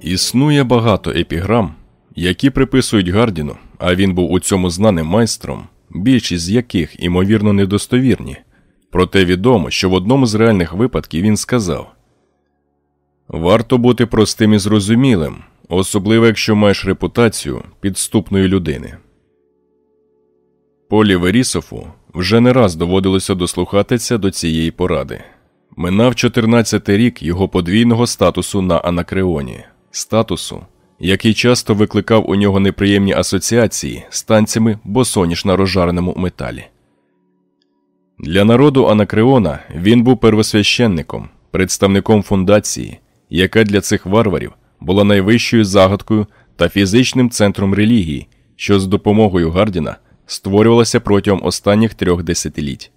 Існує багато епіграм, які приписують Гардіну, а він був у цьому знаним майстром, більшість з яких, імовірно, недостовірні. Проте відомо, що в одному з реальних випадків він сказав Варто бути простим і зрозумілим, особливо якщо маєш репутацію підступної людини. Полі Верісофу вже не раз доводилося дослухатися до цієї поради. Минав 14-й рік його подвійного статусу на Анакреоні, статусу, який часто викликав у нього неприємні асоціації з танцями босоніж на розжареному металі. Для народу Анакреона він був первосвященником, представником фундації, яка для цих варварів була найвищою загадкою та фізичним центром релігії, що з допомогою Гардіна створювалася протягом останніх трьох десятиліть.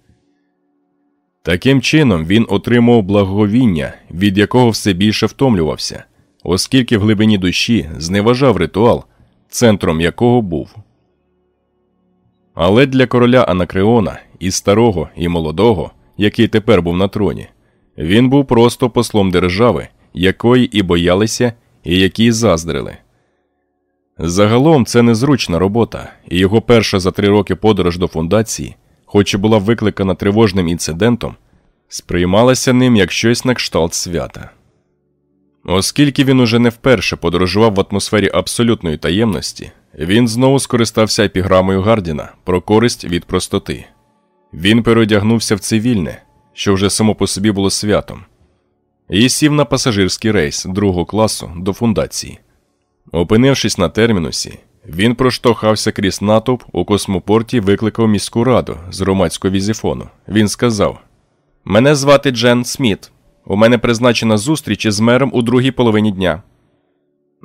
Таким чином він отримав благовіння, від якого все більше втомлювався, оскільки в глибині душі зневажав ритуал, центром якого був. Але для короля Анакреона і старого, і молодого, який тепер був на троні, він був просто послом держави, якої і боялися, і якій заздрили. Загалом це незручна робота, і його перша за три роки подорож до фундації, хоч і була викликана тривожним інцидентом, сприймалася ним як щось на кшталт свята. Оскільки він уже не вперше подорожував в атмосфері абсолютної таємності, він знову скористався епіграмою Гардіна про користь від простоти. Він переодягнувся в цивільне, що вже само по собі було святом, і сів на пасажирський рейс другого класу до фундації. Опинившись на термінусі, він проштовхався крізь натовп у космопорті, викликав міську раду з громадського візіфону. Він сказав: Мене звати Джен Сміт. У мене призначена зустріч із мером у другій половині дня.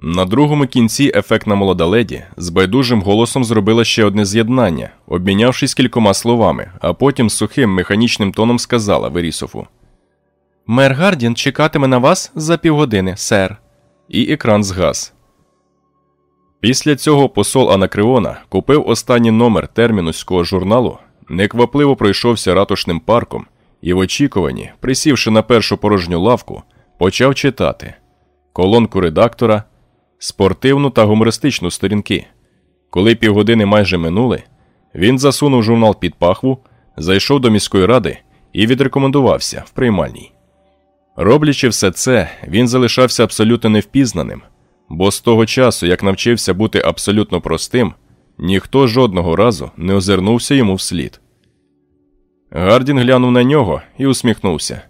На другому кінці ефектна молода леді з байдужим голосом зробила ще одне з'єднання, обмінявшись кількома словами, а потім сухим механічним тоном сказала Верісофу: Мер Гардін чекатиме на вас за півгодини, сер. І екран згас. Після цього посол Анакреона купив останній номер термінуського журналу, неквапливо пройшовся ратушним парком і в очікуванні, присівши на першу порожню лавку, почав читати колонку редактора, спортивну та гумористичну сторінки. Коли півгодини майже минули, він засунув журнал під пахву, зайшов до міської ради і відрекомендувався в приймальній. Роблячи все це, він залишався абсолютно невпізнаним, бо з того часу, як навчився бути абсолютно простим, ніхто жодного разу не озирнувся йому вслід. Гардін глянув на нього і усміхнувся.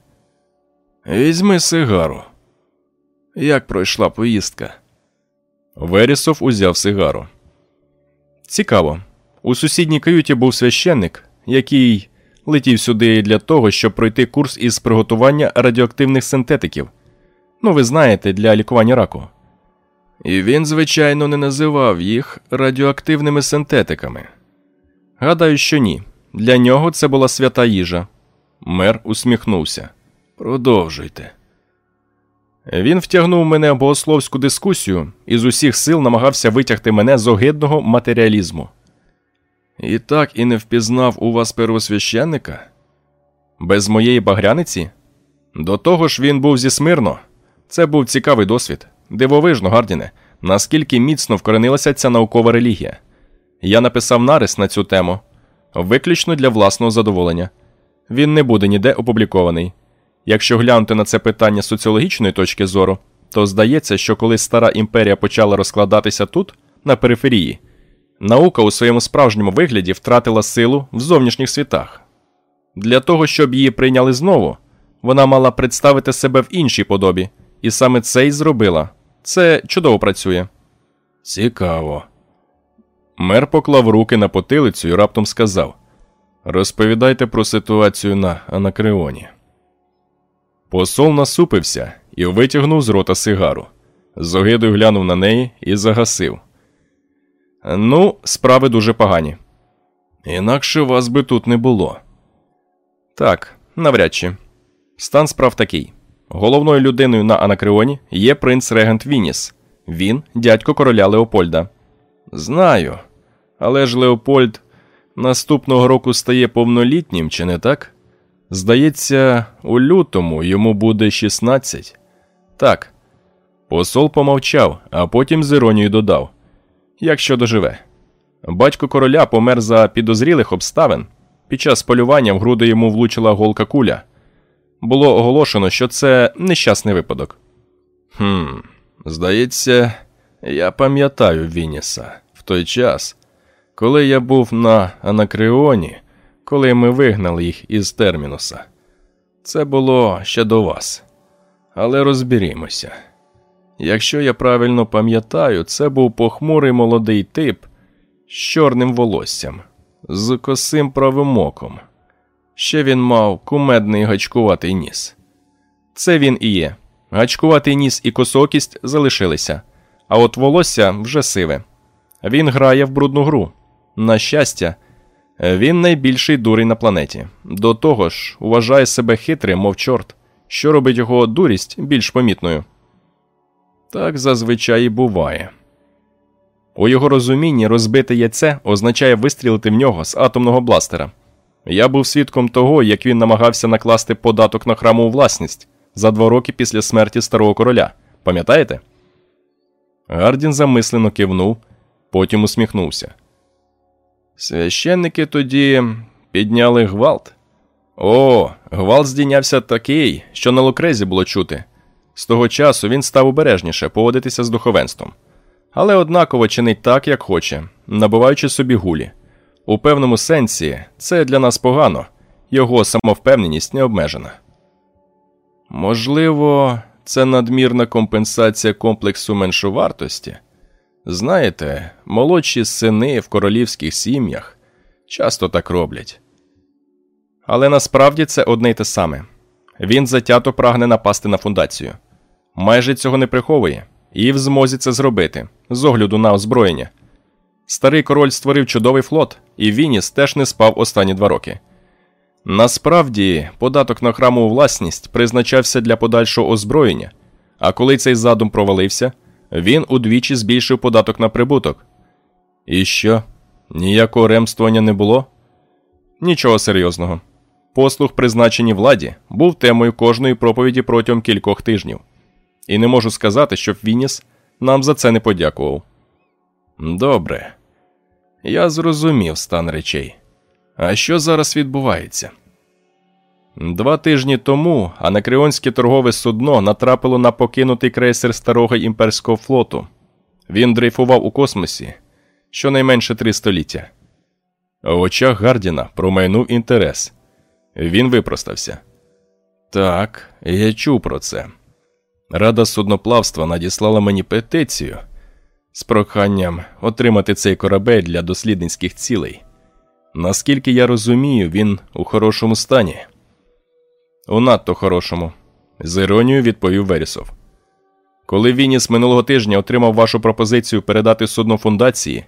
Візьми сигару. Як пройшла поїздка? Верісов узяв сигару. Цікаво. У сусідній каюті був священник, який летів сюди для того, щоб пройти курс із приготування радіоактивних синтетиків. Ну, ви знаєте, для лікування раку. І він, звичайно, не називав їх радіоактивними синтетиками. Гадаю, що ні. Для нього це була свята їжа. Мер усміхнувся. Продовжуйте. Він втягнув мене в богословську дискусію і з усіх сил намагався витягти мене з огидного матеріалізму. І так і не впізнав у вас первосвященника? Без моєї багряниці? До того ж, він був зі смирно. Це був цікавий досвід. Дивовижно, Гардіне, наскільки міцно вкоренилася ця наукова релігія. Я написав нарис на цю тему виключно для власного задоволення. Він не буде ніде опублікований. Якщо глянути на це питання з соціологічної точки зору, то здається, що коли стара імперія почала розкладатися тут, на периферії, наука у своєму справжньому вигляді втратила силу в зовнішніх світах. Для того, щоб її прийняли знову, вона мала представити себе в іншій подобі, і саме це й зробила. Це чудово працює. Цікаво. Мер поклав руки на потилицю і раптом сказав: Розповідайте про ситуацію на Анакреоні. Посол насупився і витягнув з рота сигару. З огидою глянув на неї і загасив. Ну, справи дуже погані. Інакше вас би тут не було. Так, навряд чи. Стан справ такий. Головною людиною на Анакреоні є принц Регент Вініс. Він дядько короля Леопольда. Знаю. Але ж Леопольд наступного року стає повнолітнім, чи не так? Здається, у лютому йому буде 16. Так. Посол помовчав, а потім з іронією додав: Якщо доживе. Батько короля помер за підозрілих обставин. Під час полювання в груди йому влучила голка куля. Було оголошено, що це нещасний випадок. Хм, здається, я пам'ятаю Вініса в той час, коли я був на Анакреоні, коли ми вигнали їх із термінуса. Це було ще до вас. Але розберімося. Якщо я правильно пам'ятаю, це був похмурий молодий тип з чорним волоссям, з косим правим оком. Ще він мав кумедний гачкуватий ніс. Це він і є. Гачкуватий ніс і косокість залишилися, а от волосся вже сиве. Він грає в брудну гру. На щастя, він найбільший дурень на планеті. До того ж, вважає себе хитрим, мов чорт, що робить його дурість більш помітною. Так зазвичай і буває. У його розумінні розбите яйце означає вистрілити в нього з атомного бластера. Я був свідком того, як він намагався накласти податок на храмову власність за два роки після смерті старого короля. Пам'ятаєте? Гардін замислено кивнув, потім усміхнувся. Священники тоді підняли гвалт. О, гвалт здійнявся такий, що на локрезі було чути. З того часу він став обережніше поводитися з духовенством, але однаково чинить так, як хоче, набуваючи собі гулі. У певному сенсі це для нас погано, його самовпевненість не обмежена. Можливо, це надмірна компенсація комплексу меншовартості. Знаєте, молодші сини в королівських сім'ях часто так роблять. Але насправді це одне й те саме він затято прагне напасти на фундацію, майже цього не приховує і в змозі це зробити з огляду на озброєння. Старий король створив чудовий флот, і Вініс теж не спав останні два роки. Насправді, податок на храмову власність призначався для подальшого озброєння, а коли цей задум провалився, він удвічі збільшив податок на прибуток. І що? Ніякого ремствування не було? Нічого серйозного. Послуг, призначені владі, був темою кожної проповіді протягом кількох тижнів. І не можу сказати, щоб Вініс нам за це не подякував. Добре. Я зрозумів стан речей. А що зараз відбувається? Два тижні тому анакреонське торгове судно натрапило на покинутий крейсер старого імперського флоту. Він дрейфував у космосі щонайменше три століття. В очах Гардіна промайнув інтерес. Він випростався. Так, я чув про це. Рада судноплавства надіслала мені петицію з проханням отримати цей корабель для дослідницьких цілей. Наскільки я розумію, він у хорошому стані. У надто хорошому, з іронією відповів Верісов. Коли Вініс минулого тижня отримав вашу пропозицію передати судно фундації,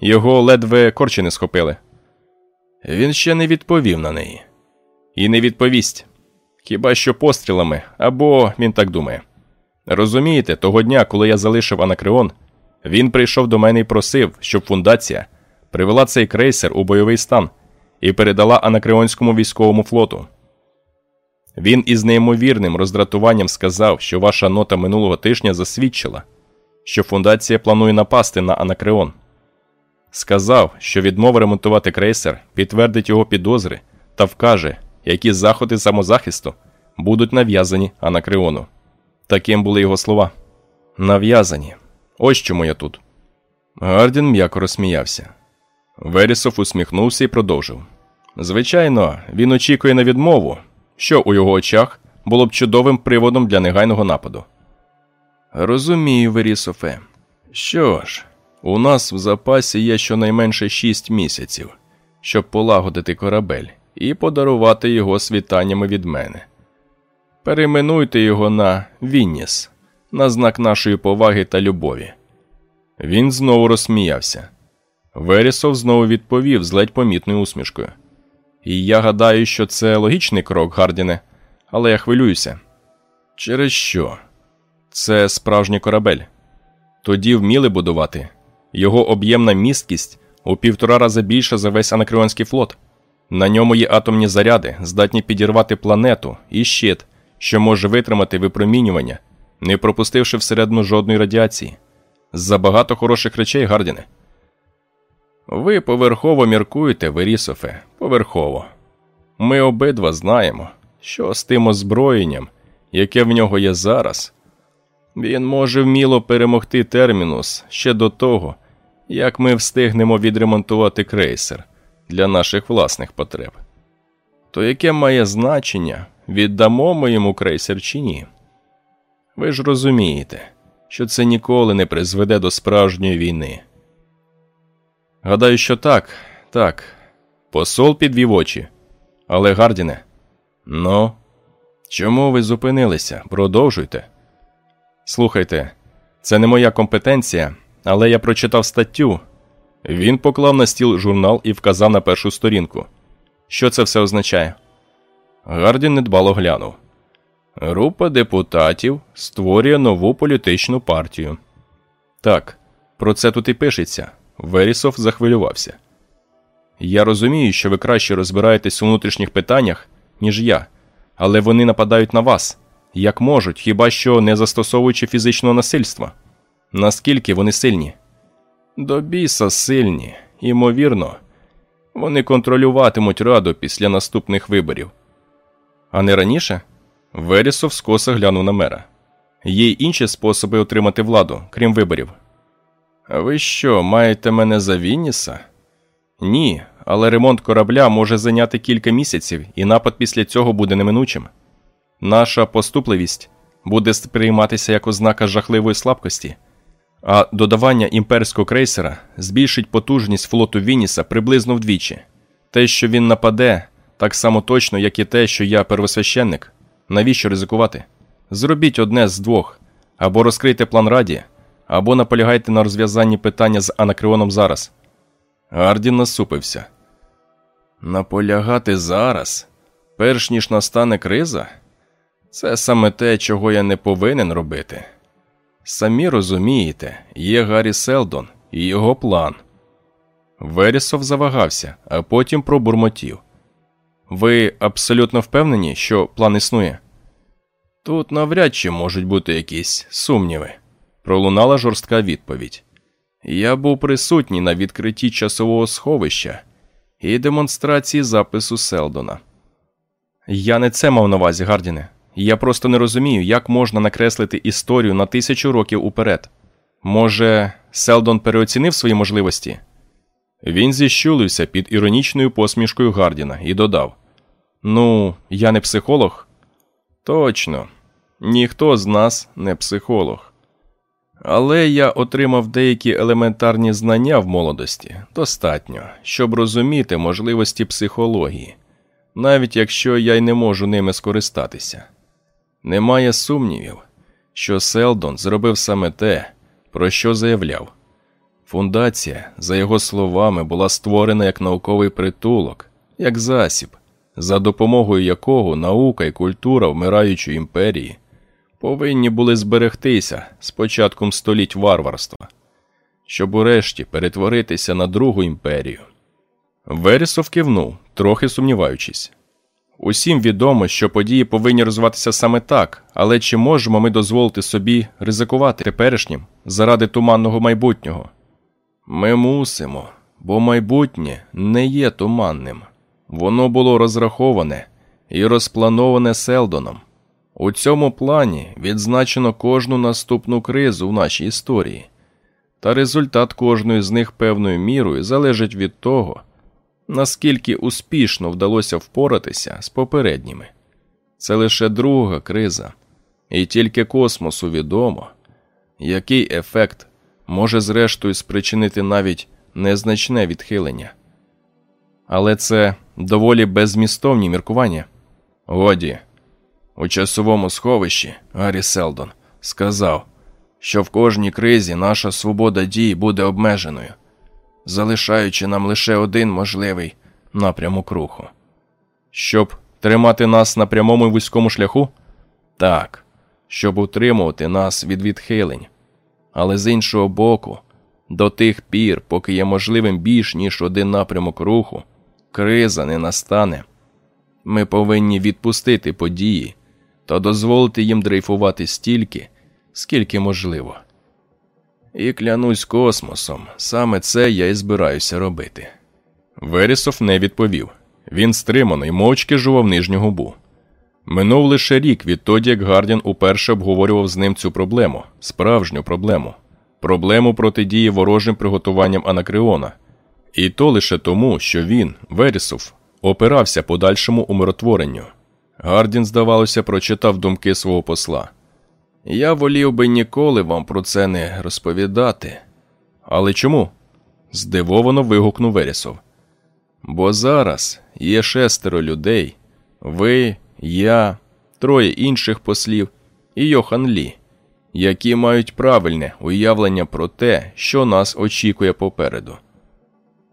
його ледве корчі не схопили. Він ще не відповів на неї. І не відповість. Хіба що пострілами, або він так думає. Розумієте, того дня, коли я залишив Анакреон, він прийшов до мене і просив, щоб фундація привела цей крейсер у бойовий стан і передала Анакреонському військовому флоту. Він із неймовірним роздратуванням сказав, що ваша нота минулого тижня засвідчила, що фундація планує напасти на Анакреон. Сказав, що відмова ремонтувати крейсер підтвердить його підозри та вкаже, які заходи самозахисту будуть нав'язані Анакреону. Таким були його слова. Нав'язані. Ось чому я тут. Гардін м'яко розсміявся. Верісов усміхнувся і продовжив. Звичайно, він очікує на відмову, що у його очах було б чудовим приводом для негайного нападу. Розумію, Верісофе. Що ж, у нас в запасі є щонайменше шість місяців, щоб полагодити корабель і подарувати його світаннями від мене. Перейменуйте його на Вінніс, на знак нашої поваги та любові. Він знову розсміявся. Верісов знову відповів з ледь помітною усмішкою. І я гадаю, що це логічний крок, Гардіне, але я хвилююся. Через що? Це справжній корабель. Тоді вміли будувати. Його об'ємна місткість у півтора рази більша за весь анакреонський флот. На ньому є атомні заряди, здатні підірвати планету і щит, що може витримати випромінювання не пропустивши всередину жодної радіації. Забагато хороших речей, Гардіне. Ви поверхово міркуєте, Верісофе, поверхово. Ми обидва знаємо, що з тим озброєнням, яке в нього є зараз, він може вміло перемогти термінус ще до того, як ми встигнемо відремонтувати крейсер для наших власних потреб. То яке має значення, віддамо ми йому крейсер чи ні? Ви ж розумієте, що це ніколи не призведе до справжньої війни. Гадаю, що так, так. Посол підвів очі. Але, Гардіне, ну, чому ви зупинилися? Продовжуйте. Слухайте, це не моя компетенція, але я прочитав статтю. Він поклав на стіл журнал і вказав на першу сторінку. Що це все означає? Гардін недбало глянув. Група депутатів створює нову політичну партію. Так, про це тут і пишеться. Верісов захвилювався. Я розумію, що ви краще розбираєтесь у внутрішніх питаннях, ніж я, але вони нападають на вас як можуть, хіба що не застосовуючи фізичного насильства. Наскільки вони сильні? До біса сильні, ймовірно, вони контролюватимуть раду після наступних виборів. А не раніше? Верісов скоса глянув на мера. Є й інші способи отримати владу, крім виборів. Ви що, маєте мене за Вінніса? Ні, але ремонт корабля може зайняти кілька місяців, і напад після цього буде неминучим. Наша поступливість буде сприйматися як ознака жахливої слабкості, а додавання імперського крейсера збільшить потужність флоту Вініса приблизно вдвічі. Те, що він нападе, так само точно, як і те, що я первосвященник. Навіщо ризикувати? Зробіть одне з двох або розкрийте план раді, або наполягайте на розв'язанні питання з анакреоном зараз. Ардін насупився. Наполягати зараз, перш ніж настане криза? Це саме те, чого я не повинен робити. Самі розумієте, є Гаррі Селдон і його план. Верісов завагався, а потім пробурмотів. Ви абсолютно впевнені, що план існує? Тут навряд чи можуть бути якісь сумніви, пролунала жорстка відповідь. Я був присутній на відкритті часового сховища і демонстрації запису Селдона. Я не це мав на увазі, Гардіне. Я просто не розумію, як можна накреслити історію на тисячу років уперед. Може, Селдон переоцінив свої можливості? Він зіщулився під іронічною посмішкою Гардіна і додав: Ну, я не психолог. Точно, ніхто з нас не психолог. Але я отримав деякі елементарні знання в молодості достатньо, щоб розуміти можливості психології, навіть якщо я й не можу ними скористатися. Немає сумнівів, що Селдон зробив саме те, про що заявляв. Фундація, за його словами, була створена як науковий притулок, як засіб, за допомогою якого наука і культура вмираючої імперії повинні були зберегтися з початком століть варварства, щоб урешті перетворитися на другу імперію. Верісов кивнув, трохи сумніваючись. Усім відомо, що події повинні розвиватися саме так, але чи можемо ми дозволити собі ризикувати теперішнім заради туманного майбутнього? Ми мусимо, бо майбутнє не є туманним. Воно було розраховане і розплановане Селдоном. У цьому плані відзначено кожну наступну кризу в нашій історії, та результат кожної з них певною мірою залежить від того наскільки успішно вдалося впоратися з попередніми. Це лише друга криза, і тільки космосу відомо, який ефект може зрештою спричинити навіть незначне відхилення. Але це доволі беззмістовні міркування. Годі, у часовому сховищі Гаррі Селдон сказав, що в кожній кризі наша свобода дій буде обмеженою залишаючи нам лише один можливий напрямок руху. Щоб тримати нас на прямому вузькому шляху? Так, щоб утримувати нас від відхилень. Але з іншого боку, до тих пір, поки є можливим більш ніж один напрямок руху, криза не настане. Ми повинні відпустити події та дозволити їм дрейфувати стільки, скільки можливо. І клянусь космосом, саме це я і збираюся робити. Верісов не відповів. Він стримано й мовчки жував нижню губу. Минув лише рік відтоді, як Гардін уперше обговорював з ним цю проблему, справжню проблему, проблему протидії ворожим приготуванням Анакреона. І то лише тому, що він, Верісов, опирався подальшому умиротворенню. Гардін, здавалося, прочитав думки свого посла. Я волів би ніколи вам про це не розповідати. Але чому? здивовано вигукнув Верісов. Бо зараз є шестеро людей, ви, я, троє інших послів і Йохан Лі, які мають правильне уявлення про те, що нас очікує попереду.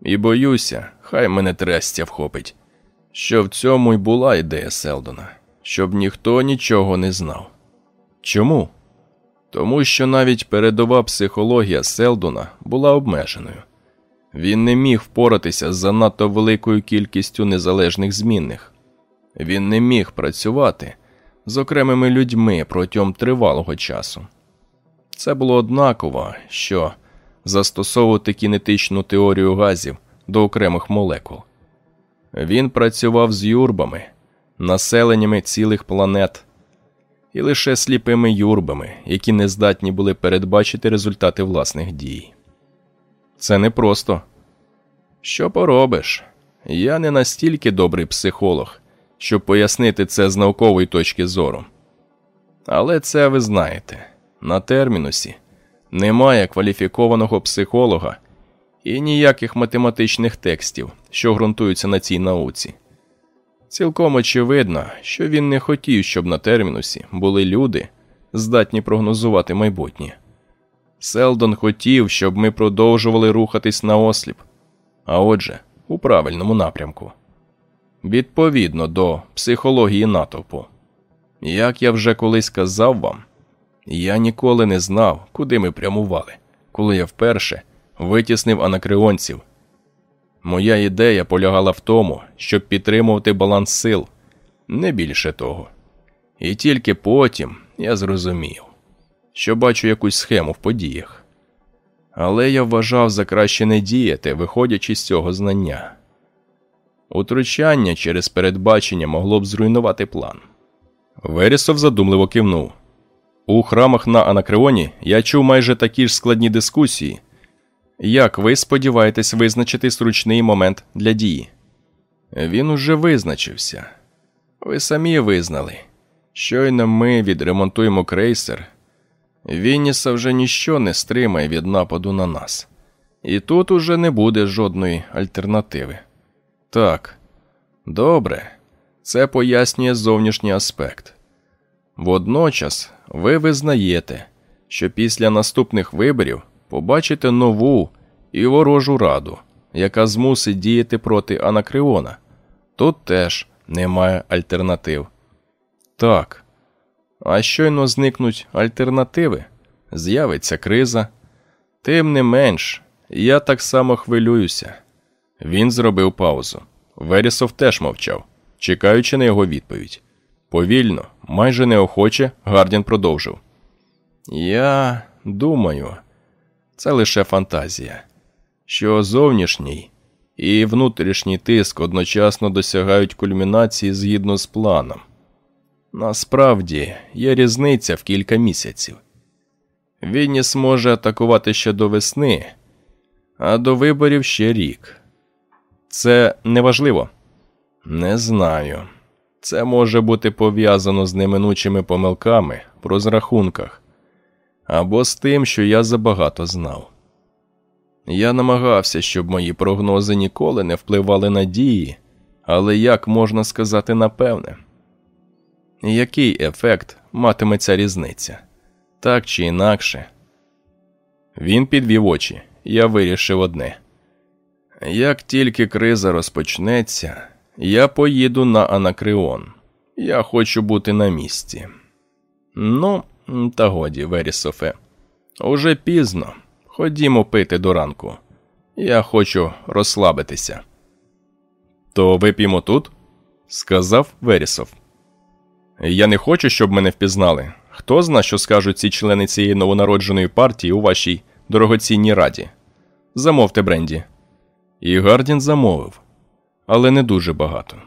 І боюся, хай мене трестя вхопить, що в цьому й була ідея Селдона, щоб ніхто нічого не знав. Чому? Тому що навіть передова психологія Селдона була обмеженою. Він не міг впоратися з занадто великою кількістю незалежних змінних. Він не міг працювати з окремими людьми протягом тривалого часу. Це було однаково, що застосовувати кінетичну теорію газів до окремих молекул. Він працював з юрбами, населеннями цілих планет і лише сліпими юрбами, які не здатні були передбачити результати власних дій. Це непросто. Що поробиш? Я не настільки добрий психолог, щоб пояснити це з наукової точки зору. Але це ви знаєте на термінусі немає кваліфікованого психолога і ніяких математичних текстів, що ґрунтуються на цій науці. Цілком очевидно, що він не хотів, щоб на термінусі були люди, здатні прогнозувати майбутнє. Селдон хотів, щоб ми продовжували рухатись на осліп, а отже, у правильному напрямку. Відповідно до психології натовпу. Як я вже колись казав вам, я ніколи не знав, куди ми прямували, коли я вперше витіснив анакреонців. Моя ідея полягала в тому, щоб підтримувати баланс сил, не більше того. І тільки потім я зрозумів, що бачу якусь схему в подіях. Але я вважав за краще не діяти, виходячи з цього знання. Утручання через передбачення могло б зруйнувати план. Верісов задумливо кивнув. У храмах на Анакреоні я чув майже такі ж складні дискусії. Як ви сподіваєтесь визначити зручний момент для дії? Він уже визначився. Ви самі визнали. Щойно ми відремонтуємо крейсер. Вінніса вже ніщо не стримає від нападу на нас, і тут уже не буде жодної альтернативи. Так, добре, це пояснює зовнішній аспект. Водночас ви визнаєте, що після наступних виборів побачите нову і ворожу раду, яка змусить діяти проти Анакреона. Тут теж немає альтернатив. Так. А щойно зникнуть альтернативи, з'явиться криза. Тим не менш, я так само хвилююся. Він зробив паузу. Верісов теж мовчав, чекаючи на його відповідь. Повільно, майже неохоче, Гардін продовжив. Я думаю, це лише фантазія, що зовнішній і внутрішній тиск одночасно досягають кульмінації згідно з планом. Насправді є різниця в кілька місяців. Вінніс може атакувати ще до весни, а до виборів ще рік. Це неважливо. Не знаю. Це може бути пов'язано з неминучими помилками в розрахунках або з тим, що я забагато знав. Я намагався, щоб мої прогнози ніколи не впливали на дії, але як можна сказати напевне, який ефект матиме ця різниця? Так чи інакше? Він підвів очі, я вирішив одне. Як тільки криза розпочнеться, я поїду на Анакреон. Я хочу бути на місці. Ну, та годі, Верісофе. Уже пізно. Ходімо пити до ранку. Я хочу розслабитися. То вип'ємо тут? сказав Верісов. Я не хочу, щоб мене впізнали. Хто зна, що скажуть ці члени цієї новонародженої партії у вашій дорогоцінній раді? Замовте Бренді. І Гардін замовив, але не дуже багато.